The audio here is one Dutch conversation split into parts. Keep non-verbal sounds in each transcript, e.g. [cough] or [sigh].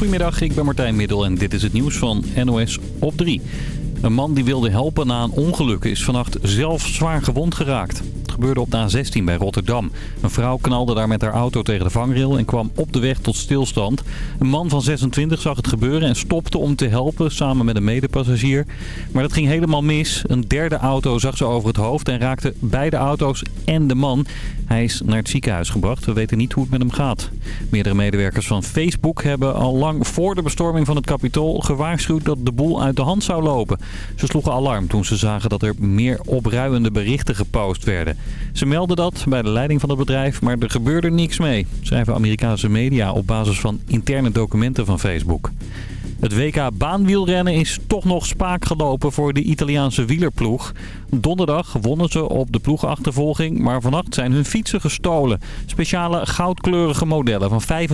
Goedemiddag, ik ben Martijn Middel en dit is het nieuws van NOS op 3. Een man die wilde helpen na een ongeluk is vannacht zelf zwaar gewond geraakt. Gebeurde op de A16 bij Rotterdam. Een vrouw knalde daar met haar auto tegen de vangrail en kwam op de weg tot stilstand. Een man van 26 zag het gebeuren en stopte om te helpen samen met een medepassagier. Maar dat ging helemaal mis. Een derde auto zag ze over het hoofd en raakte beide auto's en de man. Hij is naar het ziekenhuis gebracht. We weten niet hoe het met hem gaat. Meerdere medewerkers van Facebook hebben al lang voor de bestorming van het Capitool gewaarschuwd dat de boel uit de hand zou lopen. Ze sloegen alarm toen ze zagen dat er meer opruiende berichten gepost werden. Ze melden dat bij de leiding van het bedrijf, maar er gebeurde niks mee, schrijven Amerikaanse media op basis van interne documenten van Facebook. Het WK baanwielrennen is toch nog spaak gelopen voor de Italiaanse wielerploeg. Donderdag wonnen ze op de ploegachtervolging, maar vannacht zijn hun fietsen gestolen. Speciale goudkleurige modellen van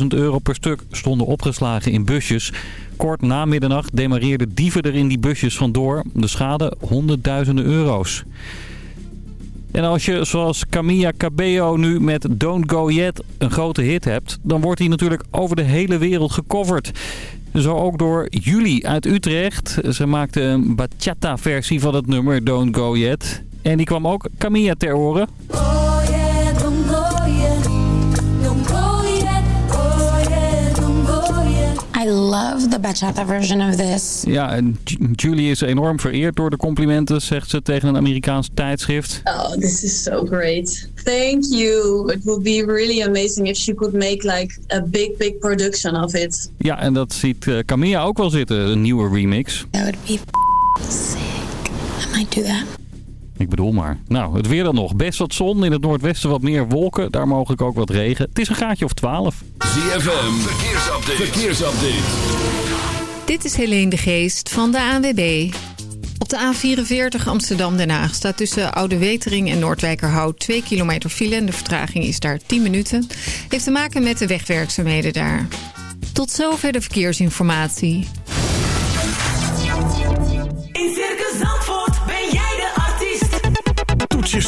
45.000 euro per stuk stonden opgeslagen in busjes. Kort na middernacht demareerden dieven er in die busjes vandoor. De schade honderdduizenden euro's. En als je zoals Camilla Cabello nu met Don't Go Yet een grote hit hebt... dan wordt hij natuurlijk over de hele wereld gecoverd. Zo ook door Julie uit Utrecht. Ze maakte een bachata-versie van het nummer Don't Go Yet. En die kwam ook Camilla ter oren. Love the bachata version of this. Ja, en Ju- Julie is enorm vereerd door de complimenten, zegt ze tegen een Amerikaans tijdschrift. Oh, this is so great. Thank you. It would be really amazing if she could make like a big, big production of it. Ja, en dat ziet eh, Camilla ook wel zitten, een nieuwe remix. That would be sick. I might do that. Ik bedoel maar. Nou, het weer dan nog. Best wat zon, in het noordwesten wat meer wolken. Daar mogelijk ook wat regen. Het is een gaatje of 12. ZFM, verkeersupdate. verkeersupdate. Dit is Helene de Geest van de ANWB. Op de A44 Amsterdam-Den Haag staat tussen Oude Wetering en Noordwijkerhout 2 kilometer file. En de vertraging is daar 10 minuten. Heeft te maken met de wegwerkzaamheden daar. Tot zover de verkeersinformatie.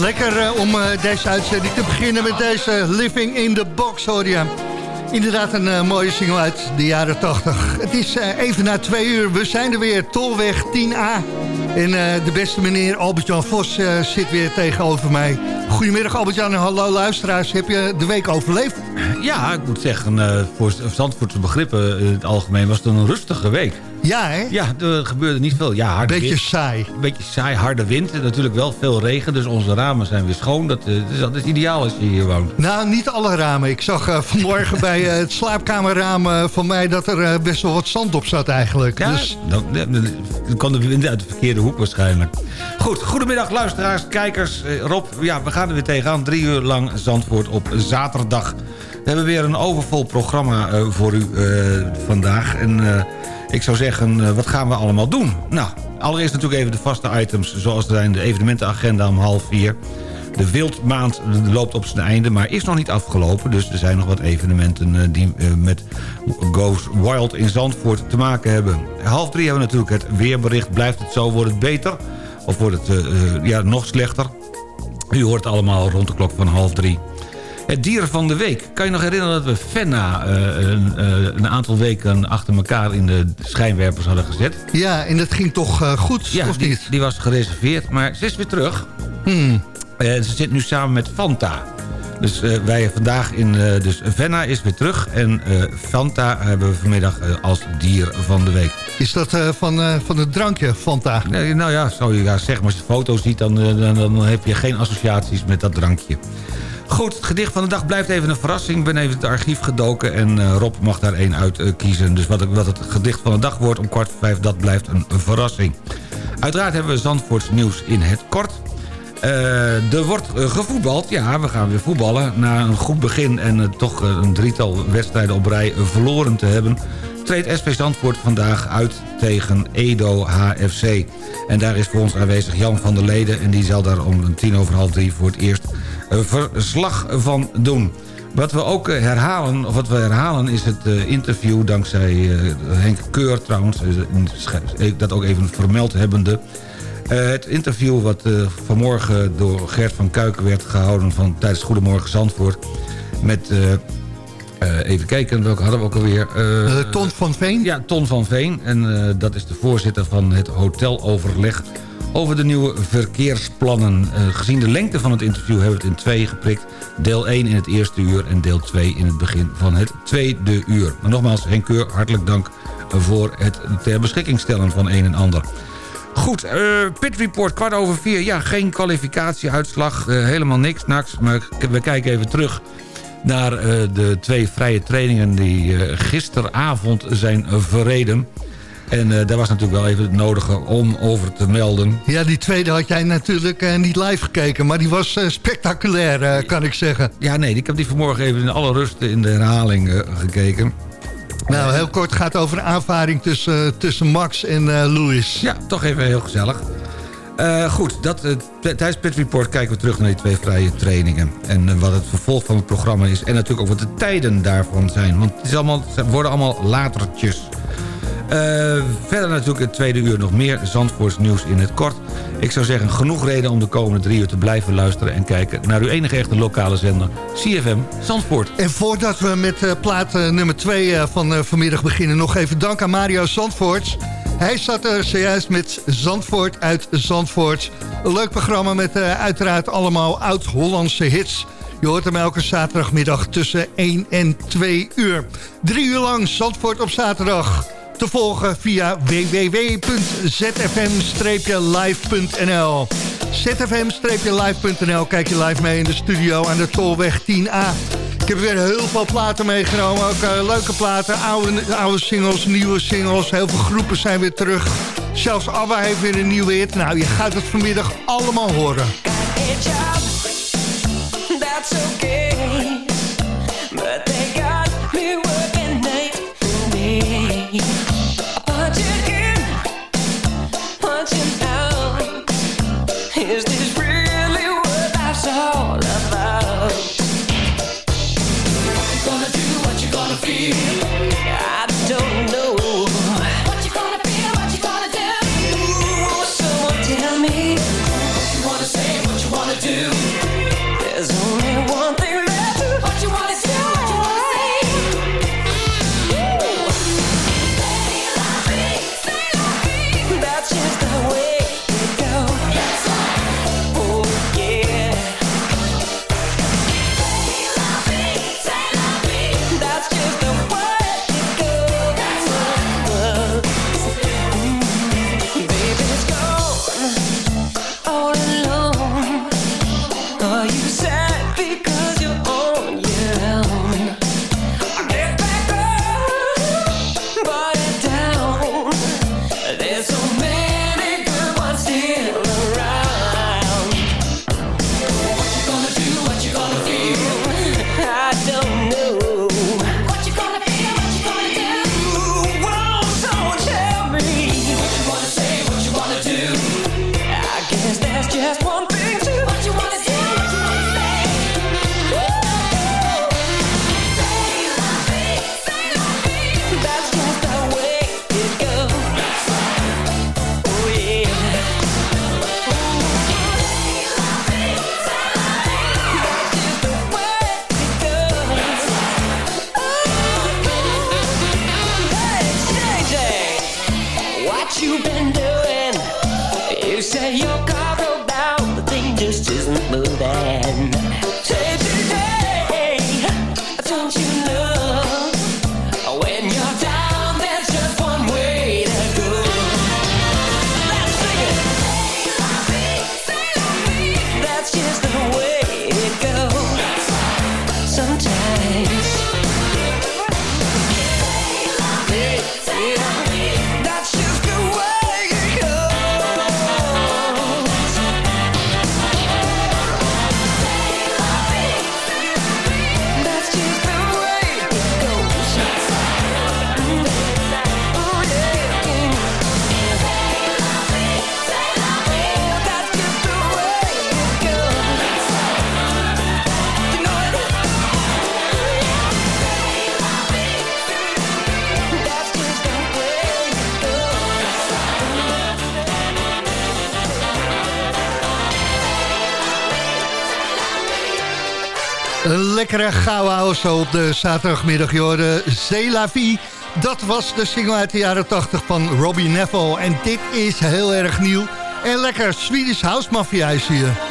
Lekker eh, om eh, deze uitzending te beginnen met deze Living in the Box, hoor je. Inderdaad een eh, mooie single uit de jaren 80. Het is even na twee uur, we zijn er weer, Tolweg 10A. En de beste meneer Albert-Jan Vos zit weer tegenover mij. Goedemiddag Albert-Jan en hallo luisteraars. Heb je de week overleefd? Ja, ik moet zeggen, eh, voor Zandvoortse begrippen in het algemeen was het een rustige week. Ja, hè? Ja, er gebeurde niet veel. Ja, harde Beetje wind. saai. Beetje saai, harde wind. En natuurlijk wel veel regen, dus onze ramen zijn weer schoon. Dat, eh, is, dat is ideaal als je hier woont. Nou, niet alle ramen. Ik zag eh, vanmorgen bij eh, het slaapkamerraam eh, van mij... dat er eh, best wel wat zand op zat eigenlijk. Ja, Dus dan, dan- kwam de wind uit de verkeerde hoek waarschijnlijk. Goed, goedemiddag luisteraars, kijkers. Eh, Rob, ja, we gaan er weer tegenaan. Drie uur lang Zandvoort op zaterdag. We hebben weer een overvol programma eh, voor u eh, vandaag. En eh, ik zou zeggen, wat gaan we allemaal doen? Nou, allereerst natuurlijk even de vaste items... zoals zijn de evenementenagenda om half vier... De wildmaand loopt op zijn einde, maar is nog niet afgelopen. Dus er zijn nog wat evenementen die met Goes Wild in Zandvoort te maken hebben. Half drie hebben we natuurlijk het weerbericht. Blijft het zo, wordt het beter? Of wordt het ja, nog slechter? U hoort allemaal rond de klok van half drie. Het dier van de week. Kan je nog herinneren dat we Fenna eh, een, eh, een aantal weken achter elkaar in de schijnwerpers hadden gezet? ja, en dat ging toch eh, goed, Ja, of die, niet? die was gereserveerd, maar ze is weer terug. Hmm. Ze zit nu samen met Fanta. Dus wij vandaag in... dus Venna is weer terug en Fanta hebben we vanmiddag als dier van de week. Is dat van, van het drankje, Fanta? Nee, nou ja, zou je ja, zeggen, maar als je foto's ziet... Dan, dan, dan heb je geen associaties met dat drankje. Goed, het gedicht van de dag blijft even een verrassing. Ik ben even het archief gedoken en eh, Rob mag daar één uit eh, kiezen. Dus wat, wat het gedicht van de dag wordt om kwart voor vijf... dat blijft een verrassing. Uiteraard hebben we Zandvoorts nieuws in het kort... Eh, er wordt gevoetbald. Ja, we gaan weer voetballen. Na een goed begin en toch een drietal wedstrijden op rij verloren te hebben... treedt SV Zandvoort vandaag uit tegen Edo HFC. En daar is voor ons aanwezig Jan van der Leden... en die zal daar om tien over half drie voor het eerst een verslag van doen. Wat we ook eh, herhalen, of wat we herhalen is het eh, interview dankzij eh, Henk Keur trouwens, dat ook even vermeld hebbende. Het interview wat vanmorgen door Gert van Kuiken werd gehouden van, tijdens Goedemorgen Zandvoort. Met, eh, even kijken, welke hadden we ook alweer? Eh, Ton van Veen? ja, Ton van Veen. En dat is de voorzitter van het hoteloverleg over de nieuwe verkeersplannen. Gezien de lengte van het interview hebben we het in twee geprikt. Deel 1 in het eerste uur en deel 2 in het begin van het tweede uur. Maar nogmaals, Henk Keur, hartelijk dank voor het ter beschikking stellen van een en ander. Goed, eh, pit report kwart over vier. Ja, geen kwalificatieuitslag, helemaal niks, naks. Maar we kijken even terug naar eh, de twee vrije trainingen... die eh, gisteravond zijn verreden. En eh, daar was natuurlijk wel even het nodige om over te melden. Ja, die tweede had jij natuurlijk niet live gekeken, maar die was spectaculair, kan ik zeggen. Ja, nee, ik heb die vanmorgen even in alle rust in de herhaling gekeken. Nou, heel kort gaat over een aanvaring tussen, tussen Max en Louis. Ja, toch even heel gezellig. Eh, goed, dat, t- tijdens Pit Report kijken we terug naar die twee vrije trainingen. En eh, wat het vervolg van het programma is. En natuurlijk ook wat de tijden daarvan zijn. Want het is allemaal, worden allemaal latertjes. Verder natuurlijk het tweede uur nog meer Zandvoorts nieuws in het kort. Ik zou zeggen, genoeg reden om de komende drie uur te blijven luisteren... en kijken naar uw enige echte lokale zender, CFM Zandvoort. En voordat we met plaat nummer 2 van vanmiddag beginnen... nog even dank aan Mario Zandvoort. Hij zat er zojuist met Zandvoort uit Zandvoort. Leuk programma met eh, uiteraard allemaal oud-Hollandse hits. Je hoort hem elke zaterdagmiddag tussen 1 en 2 uur. Drie uur lang Zandvoort op zaterdag. Te volgen via www.zfm-live.nl zfm-live.nl Kijk je live mee in de studio aan de Tolweg 10A. Ik heb weer heel veel platen meegenomen. Ook eh, leuke platen, oude, oude singles, nieuwe singles. Heel veel groepen zijn weer terug. Zelfs ABBA heeft weer een nieuwe hit. Nou, je gaat het vanmiddag allemaal horen. lekker gauw zo op de zaterdagmiddag. Jorden Zelavie. Dat was de single uit de jaren 80 van Robbie Neville. En dit is heel erg nieuw. En lekker Swedish House Mafia is hier.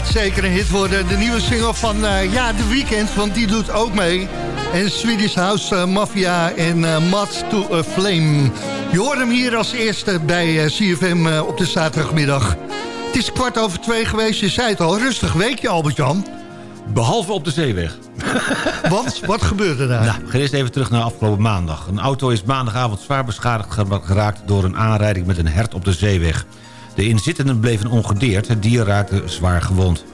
Gaat zeker een hit worden. De nieuwe single van eh, ja, The Weeknd, want die doet ook mee. En Swedish House eh, Mafia en Mud to a Flame. Je hoort hem hier als eerste bij CFM op de zaterdagmiddag. Het is kwart over twee geweest, je zei het al. Rustig weekje, Albert-Jan. Behalve op de zeeweg. [laughs] Want, wat gebeurde daar? Nou, we gaan eerst even terug naar afgelopen maandag. Een auto is maandagavond zwaar beschadigd geraakt... door een aanrijding met een hert op de zeeweg. De inzittenden bleven ongedeerd, het dier raakte zwaar gewond.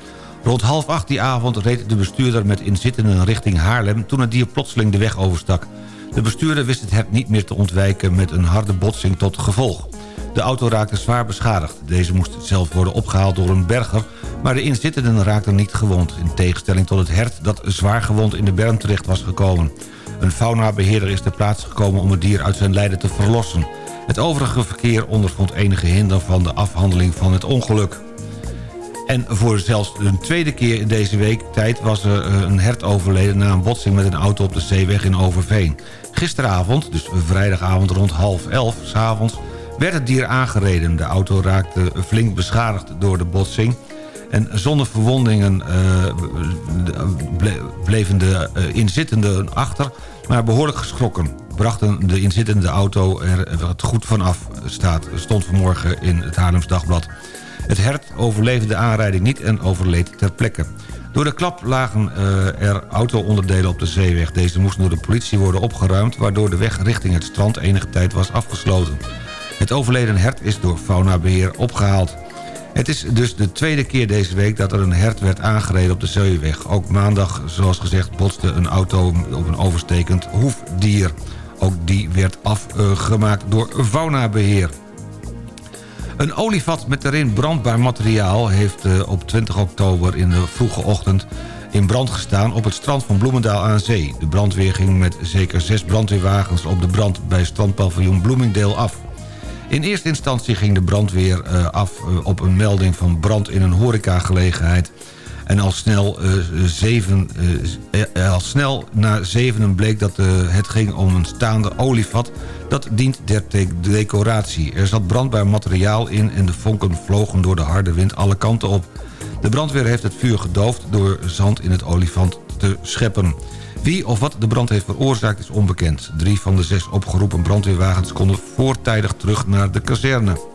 Rond half acht die avond reed de bestuurder met inzittenden richting Haarlem... toen het dier plotseling de weg overstak. De bestuurder wist het hert niet meer te ontwijken met een harde botsing tot gevolg. De auto raakte zwaar beschadigd. Deze moest zelf worden opgehaald door een berger... maar de inzittenden raakten niet gewond... in tegenstelling tot het hert dat zwaar gewond in de berm terecht was gekomen. Een faunabeheerder is ter plaatse gekomen om het dier uit zijn lijden te verlossen. Het overige verkeer ondervond enige hinder van de afhandeling van het ongeluk. En voor zelfs een tweede keer in deze week tijd was er eh, een hert overleden... na een botsing met een auto op de zeeweg in Overveen. Gisteravond, dus vrijdagavond rond half elf, s'avonds... werd het dier aangereden. De auto raakte flink beschadigd door de botsing... En zonder verwondingen eh, ble- bleven de eh, inzittenden achter... maar behoorlijk geschrokken. Brachten de inzittende auto er wat goed vanaf staat... stond vanmorgen in het Haarlems Dagblad. Het hert overleefde de aanrijding niet en overleed ter plekke. Door de klap lagen eh, er auto-onderdelen op de zeeweg. Deze moesten door de politie worden opgeruimd... waardoor de weg richting het strand enige tijd was afgesloten. Het overleden hert is door faunabeheer opgehaald. Het is dus de tweede keer deze week dat er een hert werd aangereden op de zeeweg. Ook maandag, zoals gezegd, botste een auto op een overstekend hoefdier. Ook die werd afgemaakt door faunabeheer. Een olievat met erin brandbaar materiaal heeft eh, op 20 oktober in de vroege ochtend in brand gestaan op het strand van Bloemendaal aan zee. De brandweer ging met zeker zes brandweerwagens op de brand bij strandpaviljoen Bloemingdale af. In eerste instantie ging de brandweer eh, af eh, op een melding van brand in een horecagelegenheid. En al snel, eh, zeven, al snel na zevenen bleek dat het ging om een staande olievat... dat dient ter te- decoratie. Er zat brandbaar materiaal in en de vonken vlogen door de harde wind alle kanten op. De brandweer heeft het vuur gedoofd door zand in het olifant te scheppen. Wie of wat de brand heeft veroorzaakt is onbekend. Drie van de zes opgeroepen brandweerwagens konden voortijdig terug naar de kazerne.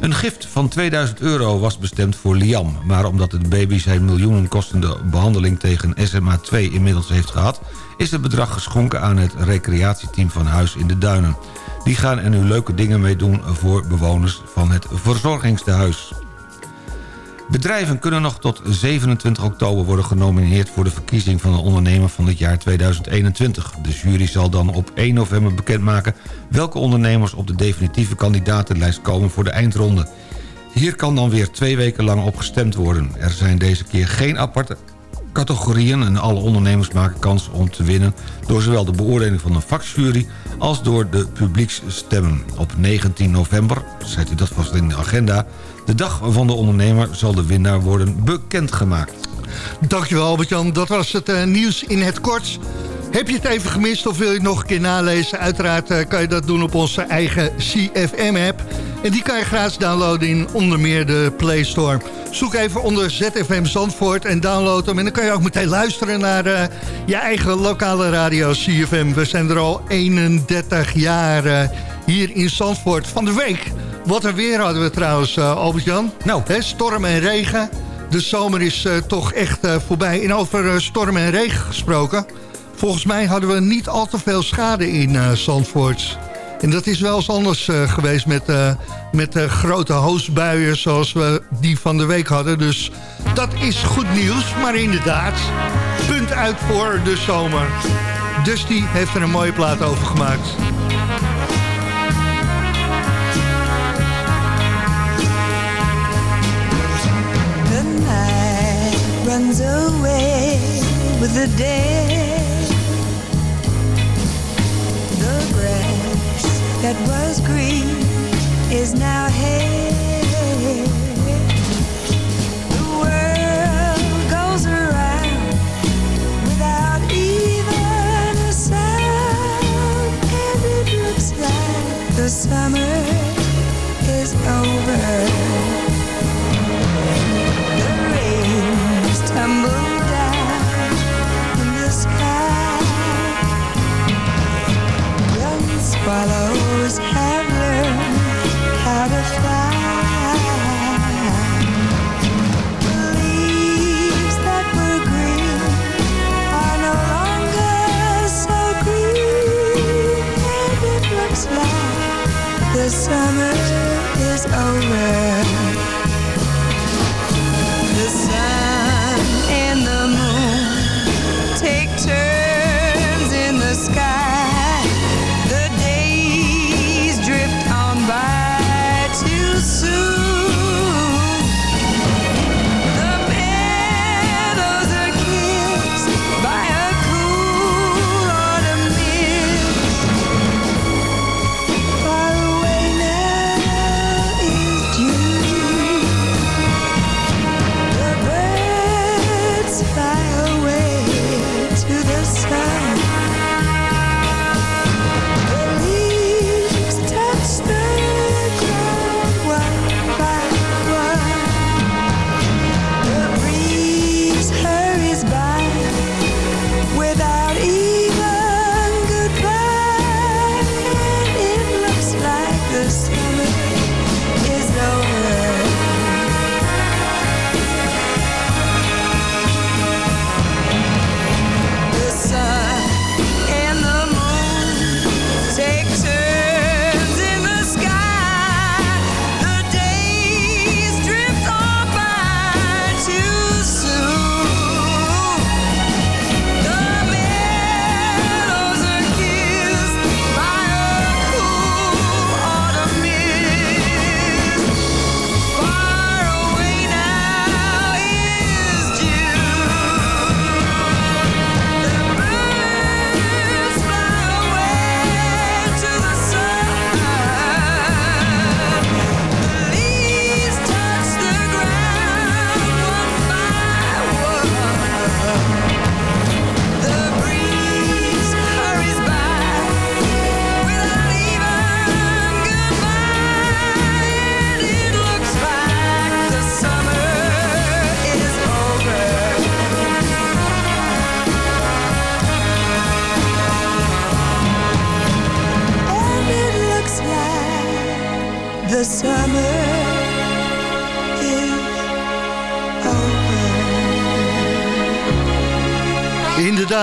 Een gift van 2000 euro was bestemd voor Liam... maar omdat de baby zijn miljoenen kostende behandeling tegen SMA-2 inmiddels heeft gehad... is het bedrag geschonken aan het recreatieteam van Huis in de Duinen. Die gaan er nu leuke dingen mee doen voor bewoners van het verzorgingstehuis. Bedrijven kunnen nog tot 27 oktober worden genomineerd... voor de verkiezing van de ondernemer van het jaar 2021. De jury zal dan op 1 november bekendmaken... welke ondernemers op de definitieve kandidatenlijst komen voor de eindronde. Hier kan dan weer twee weken lang op gestemd worden. Er zijn deze keer geen aparte categorieën... en alle ondernemers maken kans om te winnen... door zowel de beoordeling van een vakjury als door de publieksstemmen. Op 19 november, zet u dat vast in de agenda... de dag van de ondernemer zal de winnaar worden bekendgemaakt. Dankjewel Albert-Jan, dat was het eh, nieuws in het kort. Heb je het even gemist of wil je het nog een keer nalezen? Uiteraard eh, kan je dat doen op onze eigen CFM-app. En die kan je gratis downloaden in onder meer de Play Store. Zoek even onder ZFM Zandvoort en download hem. En dan kan je ook meteen luisteren naar eh, je eigen lokale radio CFM. We zijn er al 31 jaar eh, hier in Zandvoort. Van de week, wat een weer hadden we trouwens, eh, Albert-Jan. Nou. Hè, storm en regen. De zomer is toch echt voorbij. En over storm en regen gesproken... Volgens mij hadden we niet al te veel schade in eh Zandvoort. En dat is wel eens anders eh, geweest met, eh, met eh, grote hoosbuien zoals we die van de week hadden. Dus dat is goed nieuws. Maar inderdaad, punt uit voor de zomer. Dusty heeft er een mooie plaat over gemaakt. The night runs away with the day. That was green is now hay. The world goes around without even a sound, and it looks like the summer is over.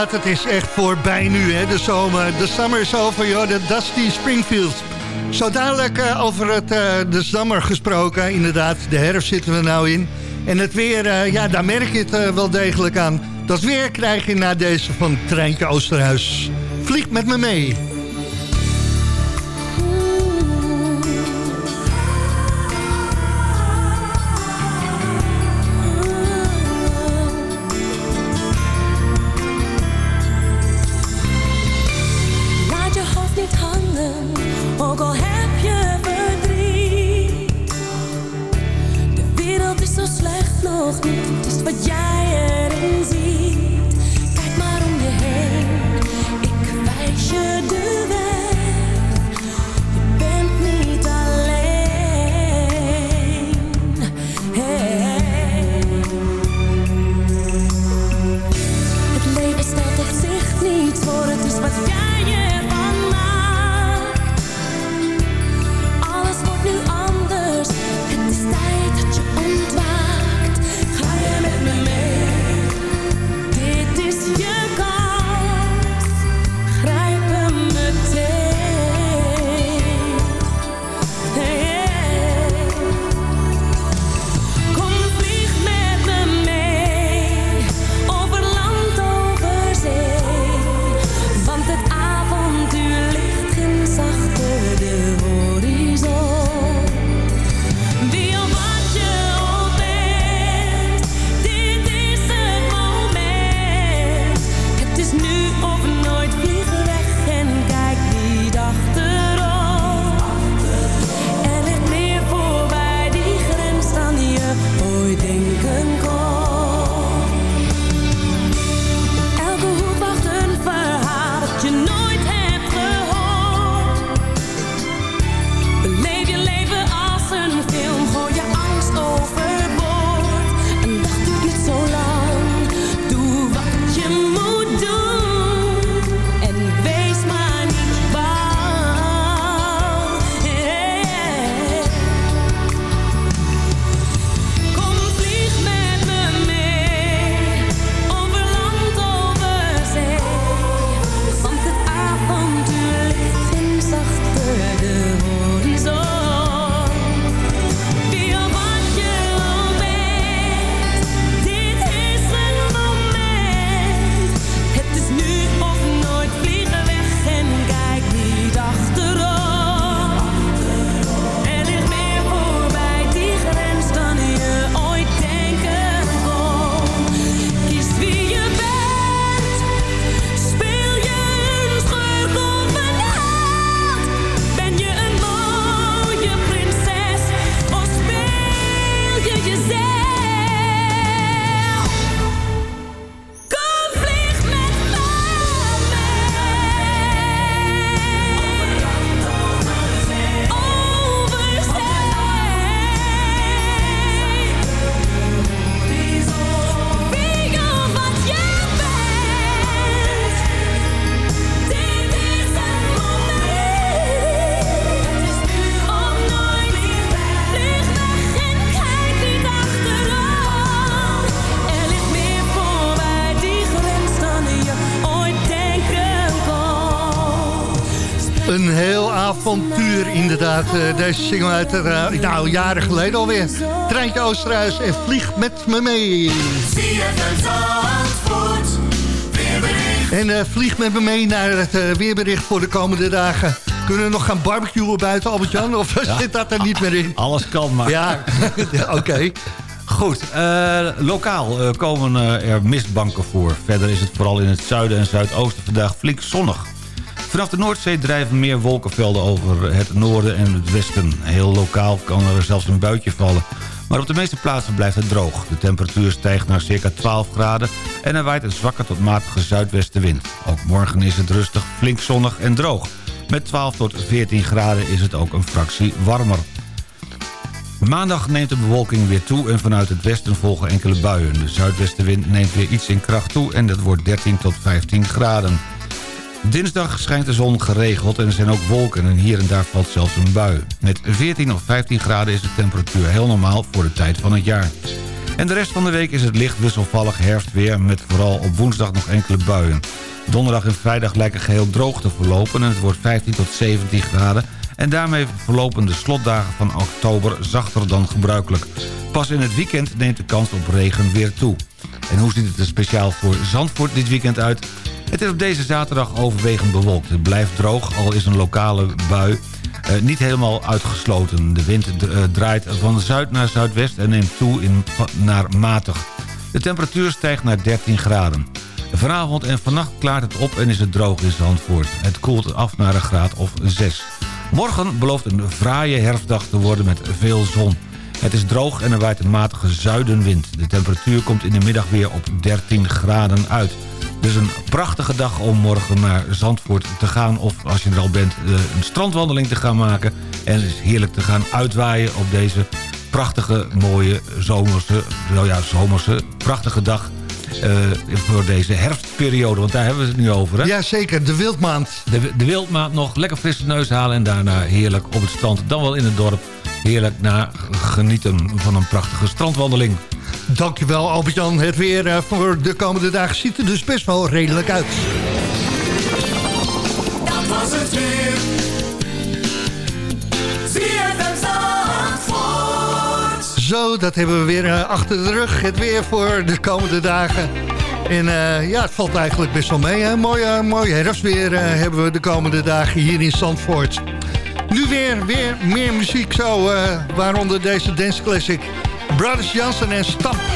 Inderdaad, het is echt voorbij nu, hè, de zomer. De summer is over, joh, de Dusty Springfield. Zo dadelijk eh, over het, eh, de zomer gesproken, inderdaad. De herfst zitten we nou in. En het weer, eh, ja, daar merk je het wel degelijk aan. Dat weer krijg je na deze van Treintje Oosterhuis. Vlieg met me mee. Inderdaad. eh, deze single uit, eh, nou, jaren geleden alweer. Treintje Oosterhuis en vlieg met me mee. En eh, vlieg met me mee naar het weerbericht voor de komende dagen. Kunnen we nog gaan barbecuen buiten, Albert-Jan? Of zit dat er niet meer in? Alles kan maar. Ja, [laughs] ja, oké. Goed, lokaal komen er mistbanken voor. Verder is het vooral in het zuiden en zuidoosten vandaag flink zonnig. Vanaf de Noordzee drijven meer wolkenvelden over het noorden en het westen. Heel lokaal kan er zelfs een buitje vallen. Maar op de meeste plaatsen blijft het droog. De temperatuur stijgt naar circa 12 graden... en er waait een zwakke tot matige zuidwestenwind. Ook morgen is het rustig, flink zonnig en droog. Met 12 tot 14 graden is het ook een fractie warmer. Maandag neemt de bewolking weer toe en vanuit het westen volgen enkele buien. De zuidwestenwind neemt weer iets in kracht toe en dat wordt 13 tot 15 graden. Dinsdag schijnt de zon geregeld en er zijn ook wolken en hier en daar valt zelfs een bui. Met 14 of 15 graden is de temperatuur heel normaal voor de tijd van het jaar. En de rest van de week is het licht wisselvallig herfstweer... met vooral op woensdag nog enkele buien. Donderdag en vrijdag lijken geheel droog te verlopen... en het wordt 15 tot 17 graden... en daarmee verlopen de slotdagen van oktober zachter dan gebruikelijk. Pas in het weekend neemt de kans op regen weer toe. En hoe ziet het er speciaal voor Zandvoort dit weekend uit? Het is op deze zaterdag overwegend bewolkt. Het blijft droog, al is een lokale bui eh, niet helemaal uitgesloten. De wind eh, draait van zuid naar zuidwest en neemt toe in, naar matig. De temperatuur stijgt naar 13 graden. Vanavond en vannacht klaart het op en is het droog in Zandvoort. Het koelt af naar een graad of 6. Morgen belooft een fraaie herfstdag te worden met veel zon. Het is droog en er waait een matige zuidenwind. De temperatuur komt in de middag weer op 13 graden uit. Dus een prachtige dag om morgen naar Zandvoort te gaan... of als je er al bent, eh, een strandwandeling te gaan maken. En het is heerlijk te gaan uitwaaien op deze prachtige, mooie, zomerse... nou ja, zomerse, prachtige dag... eh, voor deze herfstperiode, want daar hebben we het nu over. Hè? Ja, zeker. De wildmaand. De, de wildmaand nog lekker frisse neus halen... en daarna heerlijk op het strand, dan wel in het dorp... heerlijk na genieten van een prachtige strandwandeling. Dankjewel Albert-Jan. Het weer eh, voor de komende dagen ziet er dus best wel redelijk uit. Dat was het weer. Zo, dat hebben we weer eh, achter de rug. Het weer voor de komende dagen. En eh, ja, het valt eigenlijk best wel mee. Hè? Mooi, mooi herfstweer hebben we de komende dagen hier in Zandvoort. Nu weer, weer meer muziek zo, eh, waaronder deze dance classic. Brothers Johnson en Stamp.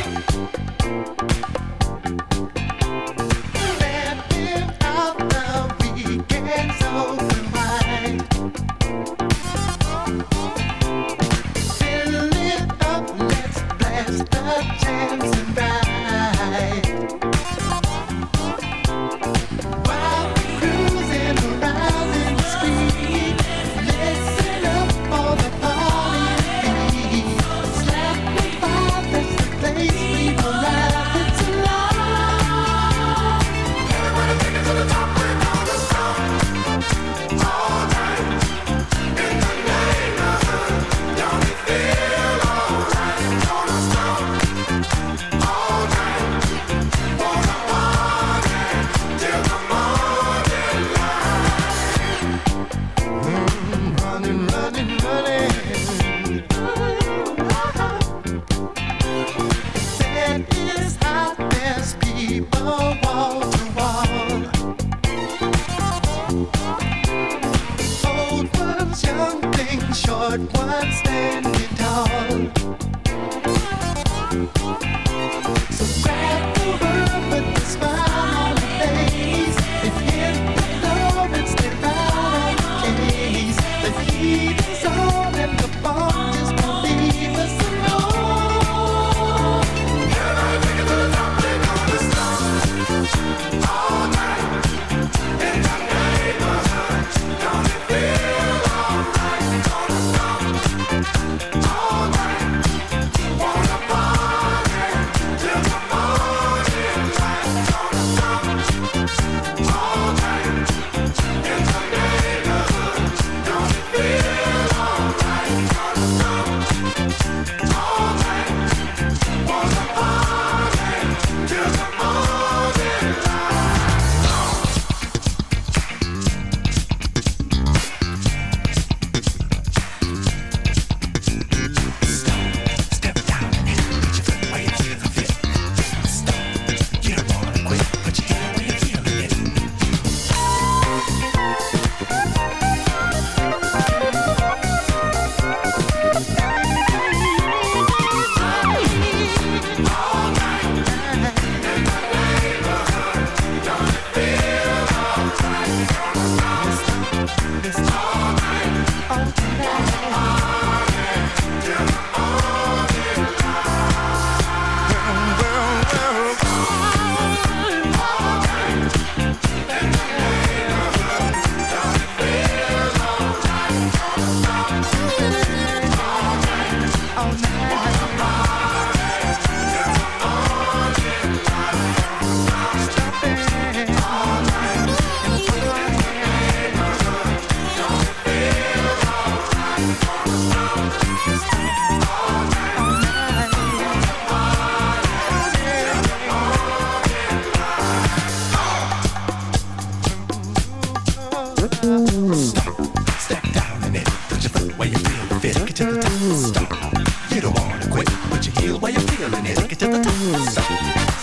Heel where you're feeling it. Get to the top. Stop.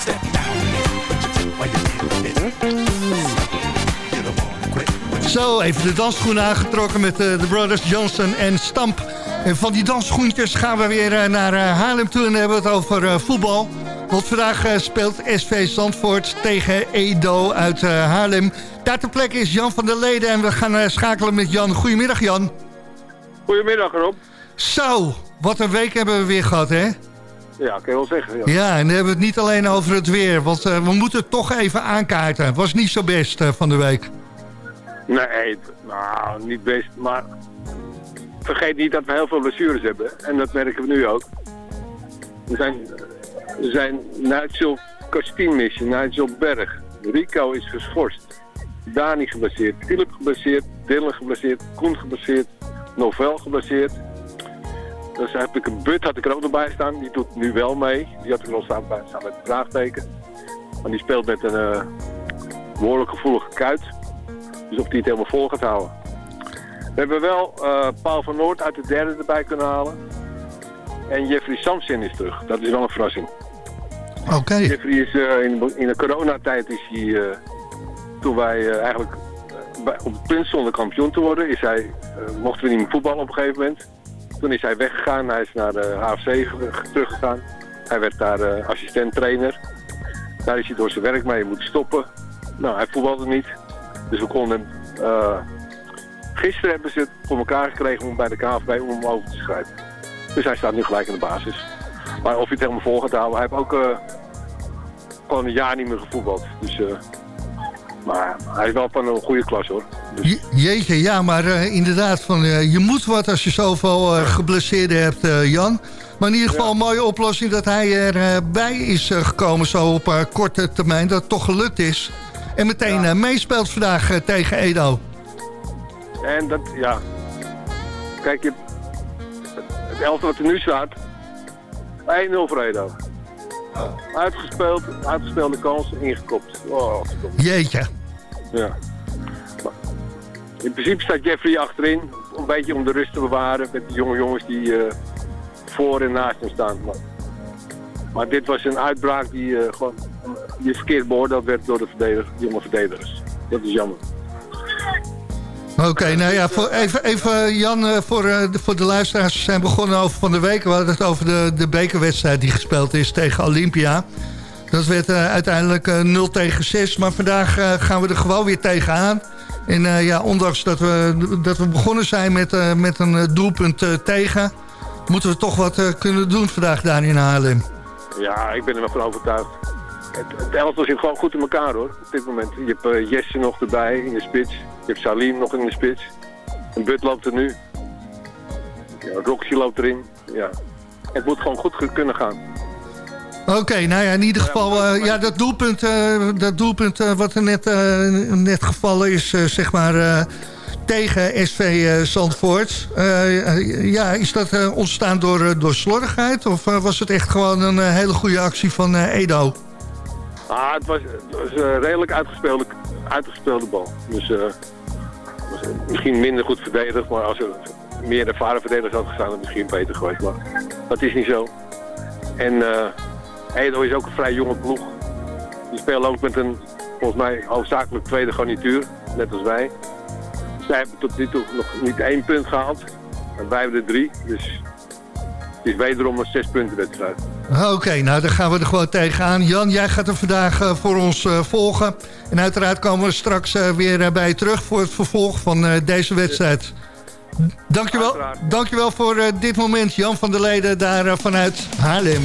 Step down in it, put your foot where you feel the fit. You don't wanna quit. Zo, even de dansschoenen aangetrokken met eh, de Brothers Johnson en Stamp. En van die dansschoentjes gaan we weer eh, naar eh, Haarlem toe en dan hebben we het over voetbal. Want vandaag speelt SV Zandvoort tegen Edo uit Haarlem. Daar ter plekke is Jan van der Leden en we gaan schakelen met Jan. Goedemiddag Jan. Goedemiddag Rob. Zo, wat een week hebben we weer gehad hè? Ja, kan je wel zeggen. Ja. Ja, en dan hebben we het niet alleen over het weer. Want eh, we moeten het toch even aankaarten. Het was niet zo best eh, van de week. Nee, nou, niet best, maar vergeet niet dat we heel veel blessures hebben. En dat merken we nu ook. We zijn, we zijn Nigel Kostien missen, Nigel Berg. Rico is geschorst. Dani geblesseerd, Philip geblesseerd, Dylan geblesseerd, Koen geblesseerd, Novel geblesseerd. Dus heb ik een but had ik er ook nog bij staan. Die doet nu wel mee. Die had ik nog staan, bij, staan met een vraagteken. Maar die speelt met een eh, behoorlijk gevoelige kuit. Dus of die het helemaal vol gaat houden. We hebben wel eh, Paul van Noord uit de derde erbij kunnen halen. En Jeffrey Samson is terug. Dat is wel een verrassing. Oké. Jeffrey is eh, in, in de coronatijd is hij, toen wij eigenlijk op het punt stonden kampioen te worden, is hij, mochten we niet meer voetballen op een gegeven moment. Toen is hij weggegaan, hij is naar de HFC ge- teruggegaan. Hij werd daar eh, assistent trainer. Daar is hij door zijn werk mee moeten stoppen. Nou, hij voetbalde niet. Dus we konden hem... eh, gisteren hebben ze het voor elkaar gekregen om bij de KVB om hem over te schrijven. Dus hij staat nu gelijk in de basis. Maar of hij het helemaal vol gaat houden, hij heeft ook eh, gewoon een jaar niet meer gevoetbald. Dus, eh, maar hij is wel van een goede klas hoor. Je- Jeetje, ja, maar eh, inderdaad, van, eh, je moet wat als je zoveel eh, geblesseerden hebt, Jan. Maar in ieder geval een mooie oplossing dat hij erbij is gekomen zo op korte termijn. Dat het toch gelukt is. En meteen meespeelt vandaag tegen Edo. En dat, ja. Kijk, je, het elftal wat er nu staat. 1-0 voor Edo. Uitgespeeld, uitgespeelde kans, ingekopt. Oh. Jeetje. Ja. Maar in principe staat Jeffrey achterin. Een beetje om de rust te bewaren met de jonge jongens die eh, voor en naast hem staan. Maar, maar dit was een uitbraak die eh, gewoon die verkeerd beoordeeld werd door de verdediger, jonge verdedigers. Dat is jammer. Oké, nou ja, voor, even, even Jan, eh, voor, eh, de, voor de luisteraars. We zijn begonnen over van de week. We hadden het over de, de bekerwedstrijd die gespeeld is tegen Olympia. Dat werd eh, uiteindelijk eh, 0 tegen 6. Maar vandaag eh, gaan we er gewoon weer tegenaan. En eh, ja, ondanks dat we, dat we begonnen zijn met, eh, met een eh, doelpunt eh, tegen... moeten we toch wat eh, kunnen doen vandaag daar in. Ja, ik ben er wel van overtuigd. Het, het elftal gewoon goed in elkaar hoor, op dit moment. Je hebt eh, Jesse nog erbij in de spits. Je hebt Salim nog in de spits. En But loopt er nu. Ja, Roxy loopt erin. Ja. Het moet gewoon goed kunnen gaan. Oké, nou ja, in ieder geval, eh, ja, dat doelpunt, eh, dat doelpunt eh, wat er net, net gevallen is, zeg maar, tegen SV Zandvoort. Ja, is dat ontstaan door, door slordigheid of was het echt gewoon een hele goede actie van Edo? Ah, het was, het was een redelijk uitgespeelde, uitgespeelde bal. Dus was misschien minder goed verdedigd, maar als er meer ervaren verdedigers had gestaan, het misschien beter geweest. Maar dat is niet zo. En Edo is ook een vrij jonge ploeg. Die spelen ook met een, volgens mij, hoofdzakelijk tweede garnituur, net als wij. Zij hebben tot nu toe nog niet één punt gehaald. En wij hebben er drie, dus het is wederom een zes punten wedstrijd. Oké, nou dan gaan we er gewoon tegenaan. Jan, jij gaat er vandaag eh, voor ons eh, volgen. En uiteraard komen we straks eh, weer bij je terug voor het vervolg van deze wedstrijd. Dankjewel, dankjewel voor dit moment, Jan van der Leden, daar vanuit Haarlem.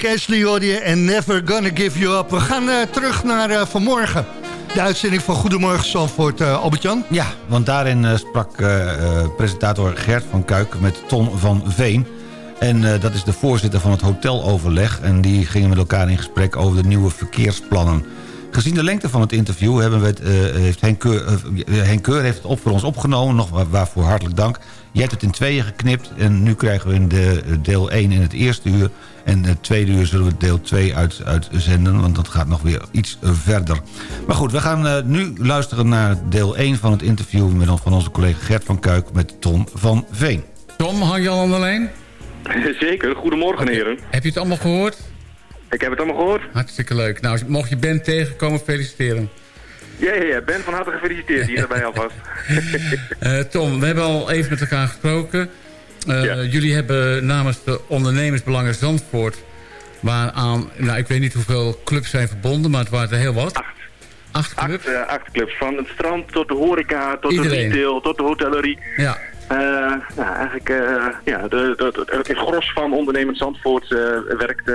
Rick Ashley Never Gonna Give You Up. We gaan eh, terug naar eh, vanmorgen. De uitzending van Goedemorgen Zandvoort, eh, Albert-Jan. Ja, want daarin sprak presentator Gert van Kuik met Ton van Veen. En dat is de voorzitter van het hoteloverleg. En die gingen met elkaar in gesprek over de nieuwe verkeersplannen. Gezien de lengte van het interview hebben we het, heeft Henk Keur, Henk Keur heeft het op voor ons opgenomen. Nog waar- waarvoor hartelijk dank. Jij hebt het in tweeën geknipt. En nu krijgen we in de deel 1 in het eerste uur. En het tweede uur zullen we deel 2 uit, uitzenden. Want dat gaat nog weer iets eh, verder. Maar goed, we gaan eh, nu luisteren naar deel 1 van het interview... Met, van onze collega Gert van Kuik met Ton van Veen. Tom, hang je al aan de lijn? [laughs] Zeker, goedemorgen heren. Heb je het allemaal gehoord? Ik heb het allemaal gehoord. Hartstikke leuk. Nou, mocht je Ben tegenkomen, feliciteren. Ja, ja, ja, Ben van harte gefeliciteerd hier daarbij alvast. [laughs] Eh, Tom, we hebben al even met elkaar gesproken. Eh, Jullie hebben namens de ondernemersbelangen Zandvoort... waaraan, nou ik weet niet hoeveel clubs zijn verbonden... maar het waren er heel wat. Acht. Acht clubs? Acht, eh, acht clubs, van het strand tot de horeca, tot Iedereen. de retail, tot de hotellerie. Ja. Eh, nou, eigenlijk, ja, de, het gros van ondernemend Zandvoort eh, werkt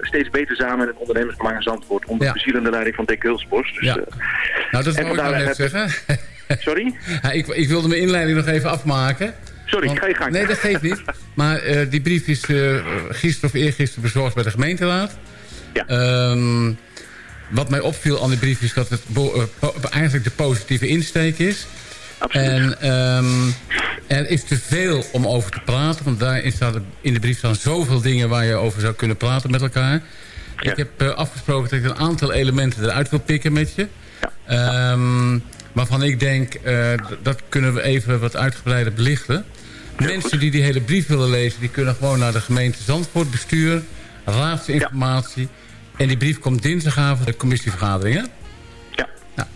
steeds beter samen in het ondernemersbelangen Zandvoort. Onder Ja. de bezielende leiding van Dick Hulsbos. Dus, Ja. Nou, dat wou ik vandaar nou net zeggen. Sorry? [laughs] Ja, ik, ik wilde mijn inleiding nog even afmaken. Sorry, Want- ga je gang. Nee, dat geeft niet. [laughs] Maar eh, die brief is eh, gisteren of eergisteren bezorgd bij de gemeenteraad. Ja. Ehm, wat mij opviel aan die brief is dat het eh, eigenlijk de positieve insteek is. Absoluut. En ehm, er is te veel om over te praten. Want daarin staat in de brief staan zoveel dingen waar je over zou kunnen praten met elkaar. Ik heb afgesproken dat ik een aantal elementen eruit wil pikken met je. Ehm, waarvan ik denk, eh, dat kunnen we even wat uitgebreider belichten. Mensen die die hele brief willen lezen... die kunnen gewoon naar de gemeente Zandvoort bestuur... raadsinformatie. En die brief komt dinsdagavond de commissievergaderingen. Ja. Nou,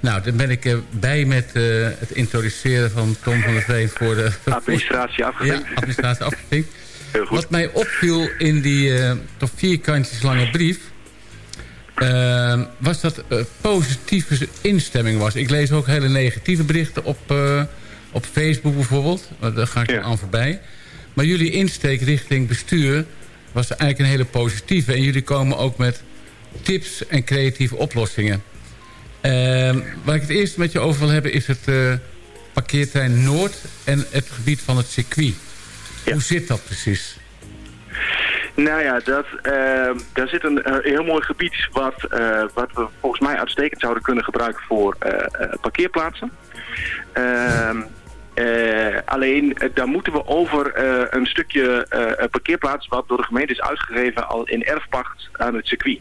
nou, dan ben ik eh, bij met eh, het introduceren van Tom van der Veen... voor de [laughs] Administratie afgevinkt. Ja, administratie. Heel goed. Wat mij opviel in die toch vier kantjes lange brief... eh, was dat eh, positieve instemming was. Ik lees ook hele negatieve berichten op, eh, op Facebook bijvoorbeeld. Daar ga ik aan voorbij. Maar jullie insteek richting bestuur was eigenlijk een hele positieve. En jullie komen ook met tips en creatieve oplossingen. Eh, waar ik het eerst met je over wil hebben is het eh, parkeerterrein Noord... en het gebied van het circuit. Hoe zit dat precies? Nou ja, dat, eh, daar zit een eh, heel mooi gebied wat, eh, wat we volgens mij uitstekend zouden kunnen gebruiken voor eh, parkeerplaatsen. Ehm, eh, alleen daar moeten we over een stukje parkeerplaats wat door de gemeente is uitgegeven al in erfpacht aan het circuit.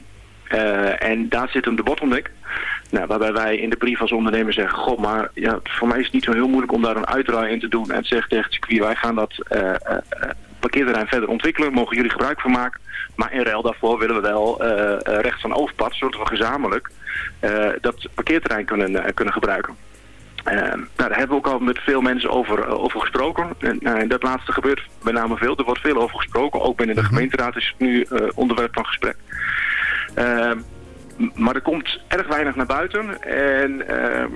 En daar zit hem de bottleneck. Nou, waarbij wij in de brief als ondernemer zeggen... Goh, maar ja, voor mij is het niet zo heel moeilijk om daar een uitdraai in te doen... en zeggen tegen het circuit... wij gaan dat parkeerterrein verder ontwikkelen... mogen jullie gebruik van maken. Maar in ruil daarvoor willen we wel eh, eh, rechts van overpad... zodat we gezamenlijk eh, dat parkeerterrein kunnen, kunnen gebruiken. Nou, daar hebben we ook al met veel mensen over, over gesproken. En dat laatste gebeurt met name veel. Er wordt veel over gesproken. Ook binnen de gemeenteraad is het nu onderwerp van gesprek. Maar er komt erg weinig naar buiten. En ehm, eh, eh,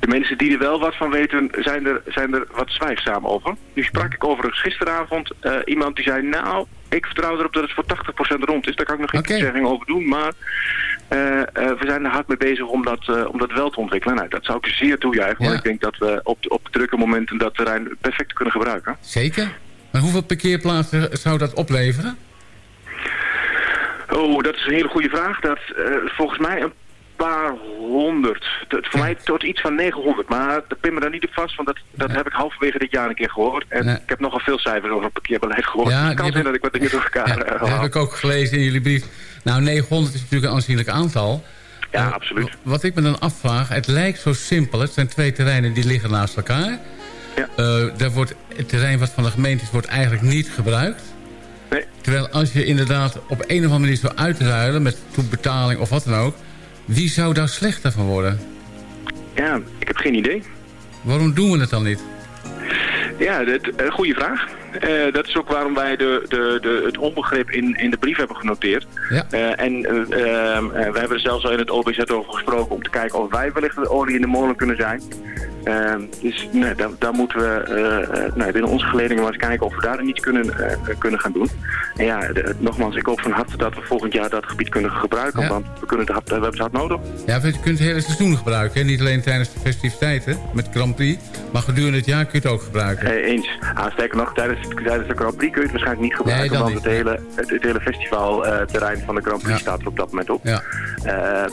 de mensen die er wel wat van weten, zijn er, zijn er wat zwijgzaam over. Nu sprak ik overigens gisteravond eh, iemand die zei... nou, ik vertrouw erop dat het voor 80% rond is. Daar kan ik nog geen toezegging over doen. Maar eh, eh, we zijn er hard mee bezig om dat, eh, om dat wel te ontwikkelen. Nou, dat zou ik zeer toejuichen. Want ik denk dat we op, op drukke momenten dat terrein perfect kunnen gebruiken. Zeker. Maar hoeveel parkeerplaatsen zou dat opleveren? Oh, dat is een hele goede vraag. Dat eh, volgens mij een paar honderd. Dat, voor mij tot iets van 900. Maar dat pin me daar niet op vast, want dat, dat heb ik halverwege dit jaar een keer gehoord. En ik heb nogal veel cijfers over het parkeerbeleid gehoord. Ja, het die kan zijn dat ik wat dingen door elkaar Ja, eh, dat heb ik ook gelezen in jullie brief. Nou, 900 is natuurlijk een aanzienlijk aantal. Ja, Eh, absoluut. Wat ik me dan afvraag, het lijkt zo simpel. Het zijn twee terreinen die liggen naast elkaar. Ja. Eh, daar wordt, het terrein wat van de gemeente is, wordt eigenlijk niet gebruikt. Nee. Terwijl als je inderdaad op een of andere manier zou uitruilen... met toebetaling of wat dan ook... wie zou daar slechter van worden? Ja, ik heb geen idee. Waarom doen we het dan niet? Ja, dat, een goede vraag. Eh, dat is ook waarom wij de, de, de, het onbegrip in, in de brief hebben genoteerd. Ja. Eh, en eh, eh, we hebben er zelfs al in het OBZ over gesproken om te kijken of wij wellicht de olie in de molen kunnen zijn. Ehm, dus nee, daar, daar moeten we eh, eh, nou, binnen onze geledingen maar eens kijken of we daar iets kunnen, eh, kunnen gaan doen. En ja, de- nogmaals, ik hoop van harte dat we volgend jaar dat gebied kunnen gebruiken, Ja. want we, kunnen het we hebben het hard nodig. Ja, je kunt het hele seizoen gebruiken. Hè? Niet alleen tijdens de festiviteiten met Grand Prix. Maar gedurende het jaar kun je het ook gebruiken. Eh, eens. Ah, sterker nog, tijdens, tijdens de Grand Prix kun je het waarschijnlijk niet gebruiken, Nee, want het hele, het, het hele festivalterrein van de Grand Prix staat er op dat moment op. Ja. Eh, eh,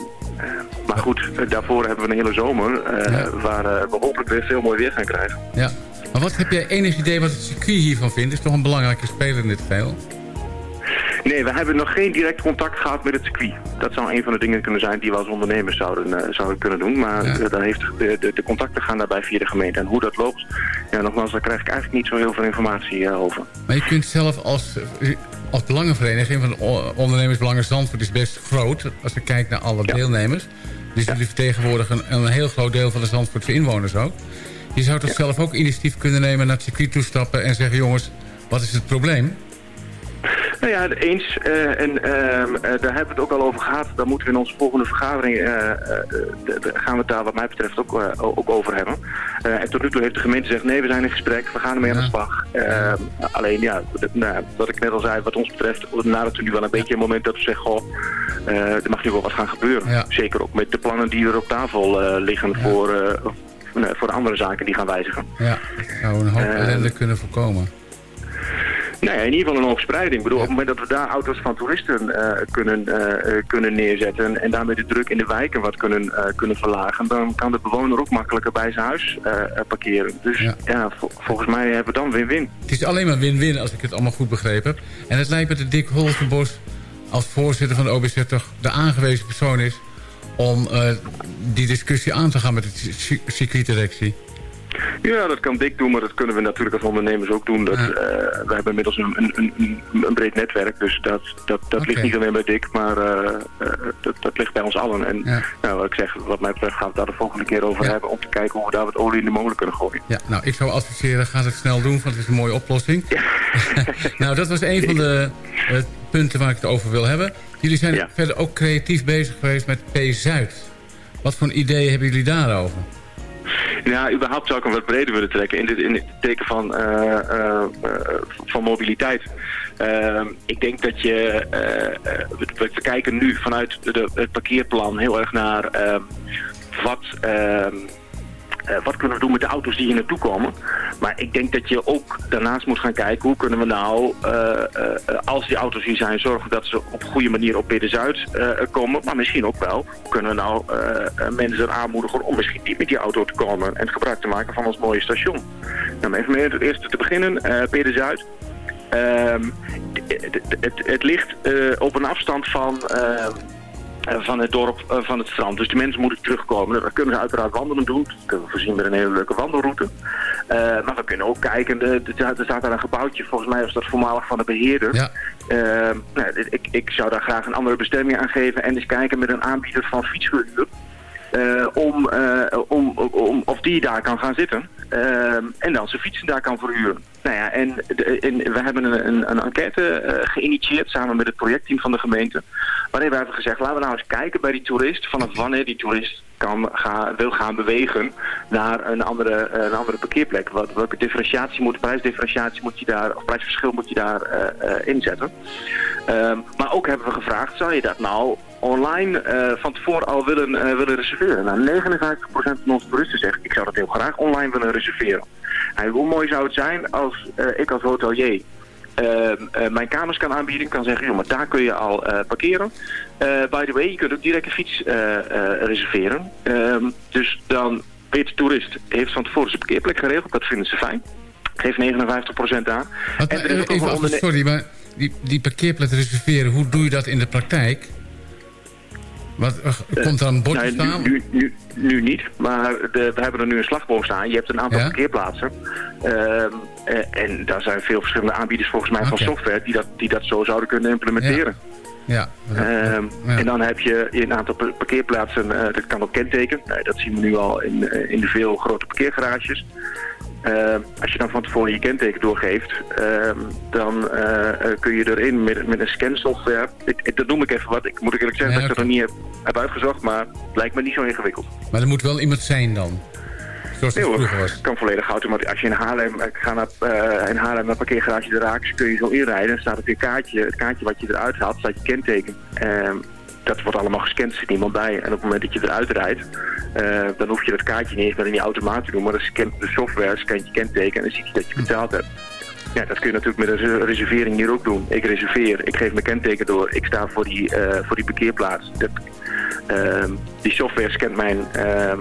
maar goed, eh, daarvoor hebben we een hele zomer eh, waar eh, we hopelijk weer veel mooi weer gaan krijgen. Ja. Maar wat heb jij enig idee wat het circuit hiervan vindt? Is toch een belangrijke speler in dit geheel? Nee, we hebben nog geen direct contact gehad met het circuit. Dat zou een van de dingen kunnen zijn die we als ondernemers zouden, eh, zouden kunnen doen. Maar eh, daar heeft de, de, de contacten gaan daarbij via de gemeente. En hoe dat loopt, ja, nogmaals, daar krijg ik eigenlijk niet zo heel veel informatie eh, over. Maar je kunt zelf als, als belangenvereniging van ondernemersbelangen Zandvoort is best groot. Als je kijkt naar alle deelnemers. Dus jullie vertegenwoordigen een, een heel groot deel van de Zandvoortse inwoners ook. Je zou toch zelf ook initiatief kunnen nemen naar het circuit toestappen en zeggen... jongens, wat is het probleem? Nou ja, eens. eh, en ehm, eh, daar hebben we het ook al over gehad. Daar moeten we in onze volgende vergadering, eh, gaan we het daar wat mij betreft ook, ook over hebben. En tot nu toe heeft de gemeente gezegd, nee, we zijn in gesprek, we gaan ermee aan de slag. Ehm, alleen ja, nou, wat ik net al zei, wat ons betreft, nadert er nu wel een beetje een moment dat we zeggen, goh, er mag nu wel wat gaan gebeuren. Zeker ook met de plannen die er op tafel liggen voor, eh, nee, voor andere zaken die gaan wijzigen. Ja, zou een hoop Eh, ellende kunnen voorkomen. Nou ja, in ieder geval een spreiding. Ik bedoel, op het moment dat we daar auto's van toeristen eh, kunnen, eh, kunnen neerzetten en daarmee de druk in de wijken wat kunnen, eh, kunnen verlagen, dan kan de bewoner ook makkelijker bij zijn huis parkeren. Dus ja, vol- volgens mij hebben we dan win-win. Het is alleen maar win-win als ik het allemaal goed begrepen heb. En het lijkt me dat Dick Holtenbos als voorzitter van de OBZ toch de aangewezen persoon is... om die discussie aan te gaan met de ci- circuitdirectie. Ja, dat kan Dick doen, maar dat kunnen we natuurlijk als ondernemers ook doen. Dat, eh, we hebben inmiddels een, een, een, een breed netwerk, dus dat, dat, dat ligt niet alleen bij Dick, maar eh, eh, dat, dat ligt bij ons allen. En nou, wat ik zeg, wat mij betreft gaan we het daar de volgende keer over hebben, om te kijken hoe we daar wat olie in de molen kunnen gooien. Ja, nou, ik zou adviseren, ga het snel doen, want het is een mooie oplossing. [laughs] nou, dat was een van de punten waar ik het over wil hebben. Jullie zijn verder ook creatief bezig geweest met P-Zuid. Wat voor ideeën hebben jullie daarover? Ja, überhaupt zou ik hem wat breder willen trekken in, dit, in het teken van, eh, eh, eh, van mobiliteit. Ehm, ik denk dat je, we, we kijken nu vanuit de, het parkeerplan heel erg naar ehm, wat, eh, wat kunnen we doen met de auto's die hier naartoe komen. Maar ik denk dat je ook daarnaast moet gaan kijken hoe kunnen we nou, eh, eh, als die auto's hier zijn, zorgen dat ze op goede manier op Midden-Zuid komen. Maar misschien ook wel, kunnen we nou mensen aanmoedigen om misschien niet met die auto te komen en gebruik te maken van ons mooie station. Nou, even met het eerste te beginnen, eh Midden-Zuid. Ehm, het, ligt op een afstand van, ehm, eh, van het dorp, eh, van het strand. Dus die mensen moeten terugkomen. Dat kunnen ze uiteraard wandelen doen. Dat kunnen we voorzien met een hele leuke wandelroute. Eh, maar we kunnen ook kijken, de, de- er staat daar een gebouwtje, volgens mij was dat voormalig van de beheerder. Ehm, nou, ik, ik zou daar graag een andere bestemming aan geven en eens kijken met een aanbieder van fietsverhuur. Eh, om, eh, om, om, of die daar kan gaan zitten. Ehm, en dan zijn fietsen daar kan verhuren. Nou ja, en, en we hebben een, een, een enquête eh, geïnitieerd samen met het projectteam van de gemeente. Waarin we hebben gezegd, laten we nou eens kijken bij die toerist vanaf wanneer die toerist kan wil gaan bewegen naar een andere, eh, een andere parkeerplek. Wat, welke differentiatie moet, prijsdifferentiatie moet je daar, of prijsverschil moet je daar eh, eh, inzetten. Ehm, maar ook hebben we gevraagd, zou je dat nou online eh, van tevoren al willen, eh, willen reserveren? Nou, 59% van onze toeristen zegt, ik zou dat heel graag online willen reserveren. En hoe mooi zou het zijn als eh, ik als hotelier mijn kamers kan aanbieden. Kan zeggen, joh, maar daar kun je al parkeren. By the way, je kunt ook direct een fiets reserveren. Ehm, dus dan weet de toerist, heeft van tevoren zijn parkeerplek geregeld. Dat vinden ze fijn. Geeft 59% aan. Wat, En er is ook even sorry, maar die, die parkeerplek reserveren, hoe doe je dat in de praktijk? Wat, eh, komt er een bord te Nee, staan? nu, nu, niet, maar de, we hebben er nu een slagboom staan. Je hebt een aantal Ja? parkeerplaatsen. Ehm, eh, en daar zijn veel verschillende aanbieders volgens mij van software die dat, die dat zo zouden kunnen implementeren. Ja. Ehm, En dan heb je een aantal pa- parkeerplaatsen, eh, dat kan ook kenteken. Nou, dat zien we nu al in, eh, in de veel grote parkeergarages. Ehm, als je dan van tevoren je kenteken doorgeeft, ehm, dan eh, eh, kun je erin met, met een scansoftware. Ik, ik- dat noem ik even wat. Ik moet ik eerlijk zeggen dat ik dat nog niet heb, heb uitgezocht, maar het lijkt me niet zo ingewikkeld. Maar er moet wel iemand zijn dan. zoals het Nee, vroeger was. kan volledig automatisch. Als je in Haarlem, ik ga naar, eh, in Haarlem naar parkeergarage de Raaks, kun je zo inrijden. Dan staat op je kaartje, het kaartje wat je eruit haalt, staat je kenteken. Dat wordt allemaal gescand, er zit niemand bij. En op het moment dat je eruit rijdt, eh, dan hoef je dat kaartje niet eens meer in die automaat te doen. Maar dan scant de software, scant je kenteken en dan ziet hij dat je betaald hebt. Ja, dat kun je natuurlijk met een res- reservering hier ook doen. Ik reserveer, ik geef mijn kenteken door, ik sta voor die, eh, voor die parkeerplaats. Dat, ehm, die software scant mijn, ehm,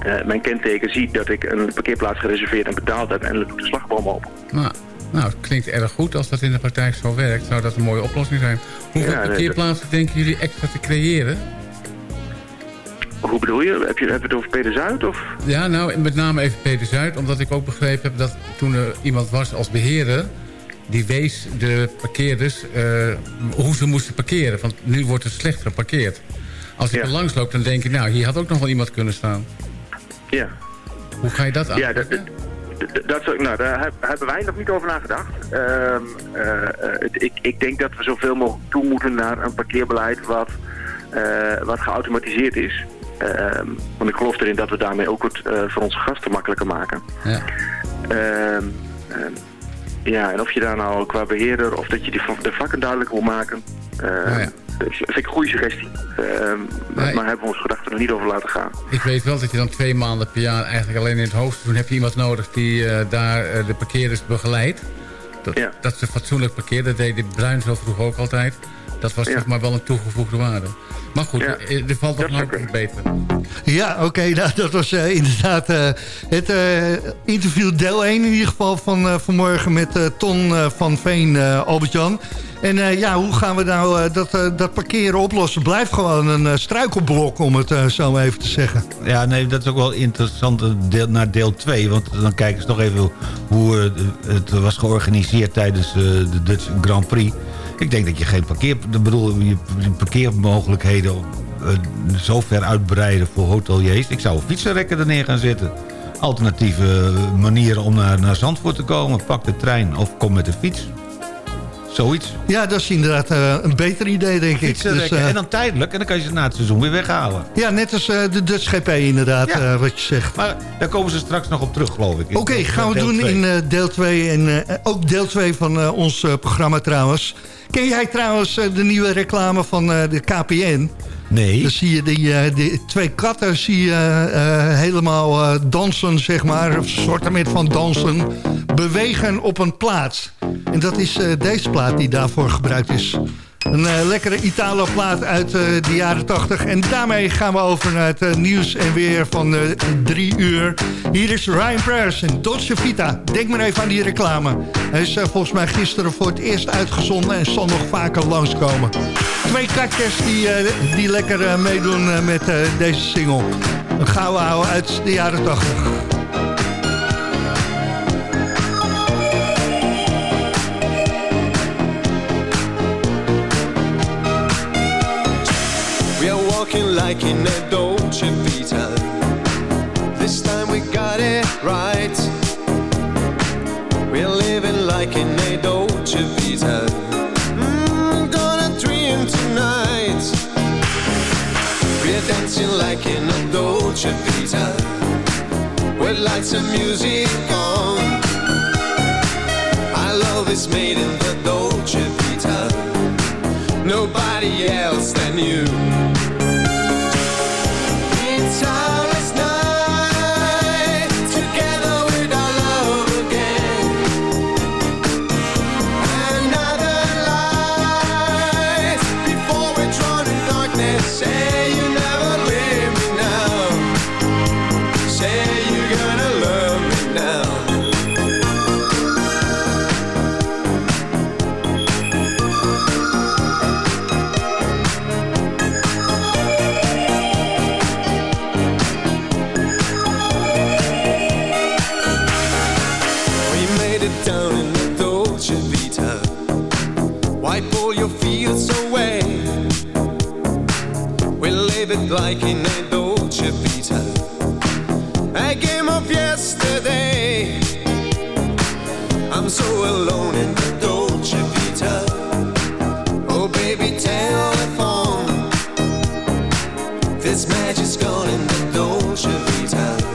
eh, mijn kenteken, ziet dat ik een parkeerplaats gereserveerd en betaald heb en doet de slagboom op. Nou, nou, het klinkt erg goed. Als dat in de praktijk zo werkt, zou dat een mooie oplossing zijn. Hoeveel Ja, nee, parkeerplaatsen denken jullie extra te creëren? Hoe bedoel je? Heb je, heb je het over Peter Zuid? Of? Ja, nou, met name even Peter Zuid. Omdat ik ook begrepen heb dat toen er iemand was als beheerder... die wees de parkeerders eh, hoe ze moesten parkeren. Want nu wordt er slecht geparkeerd. Als ik er langs loop, dan denk ik... nou, hier had ook nog wel iemand kunnen staan. Ja. Hoe ga je dat aan? Ja, dat, dat, nou, daar heb- hebben wij nog niet over nagedacht. Het- ik, ik denk dat we zoveel mogelijk toe moeten naar een parkeerbeleid wat, eh, wat geautomatiseerd is. Ehm, want ik geloof erin dat we daarmee ook het voor onze gasten makkelijker maken. Ja. Ehm, ja, en of je daar nou qua beheerder of dat je die, de vakken duidelijk wil maken. Dat vind ik een goede suggestie. Ehm, maar, maar hebben we ons gedachten nog niet over laten gaan. Ik weet wel dat je dan twee maanden per jaar eigenlijk alleen in het hoogseizoen heb je iemand nodig die eh, daar eh, de parkeerders begeleidt. Dat, dat ze fatsoenlijk parkeert. Dat deed de Bruin zo vroeg ook altijd. Dat was zeg maar wel een toegevoegde waarde. Maar goed, eh, er valt nog te verbeteren. Ja, oké, [laughs] nou, dat was eh, inderdaad eh, het eh, interview deel 1 in ieder geval van eh, vanmorgen met eh, Ton eh, van Veen, eh, Albert-Jan. En eh, ja, hoe gaan we nou eh, dat, eh, dat parkeren oplossen? Blijft gewoon een struikelblok, om het zo even te zeggen. Ja, nee, dat is ook wel interessant naar deel 2. Want dan kijken ze toch even hoe het was georganiseerd tijdens de Dutch Grand Prix. Ik denk dat je geen parkeer... Bedoel, je parkeermogelijkheden zo ver uitbreiden voor hoteliers. Ik zou fietsenrekken er neer gaan zetten. Alternatieve manieren om naar, naar Zandvoort te komen. Pak de trein of kom met de fiets. Zoiets. Ja, dat is inderdaad eh, een beter idee, denk ik. Fietsenrekken. eh, en dan tijdelijk. En dan kan je ze na het seizoen weer weghalen. Ja, net als eh, de Dutch GP inderdaad, Ja. wat je zegt. Maar daar komen ze straks nog op terug, geloof ik. Oké, gaan we doen twee. in deel 2. En ook deel 2 van ons programma trouwens. Ken jij trouwens de nieuwe reclame van de KPN? Nee. Dan zie je die, eh, twee katten zie je, eh, helemaal eh, dansen, zeg maar. Of soorten van dansen. Bewegen op een plaats. En dat is deze plaat die daarvoor gebruikt is. Een lekkere Italo-plaat uit de jaren 80. En daarmee gaan we over naar het nieuws en weer van drie uur. Hier is Ryan Prayers en Dolce Vita. Denk maar even aan die reclame. Hij is volgens mij gisteren voor het eerst uitgezonden... en zal nog vaker langskomen. Twee katjes die, eh, die lekker eh, meedoen eh, met deze single. Een gouden uit de jaren 80. We are walking like in a Dolce Vita. This time we got it right. We're living like in a Dolce Vita. In a Dolce Vita. With lights and music on. Our love is made in the Dolce Vita nobody else than you. It like in a Dolce Vita. A game of yesterday. I'm so alone in the Dolce Vita. Oh baby, telephone. This magic's gone in the Dolce Vita.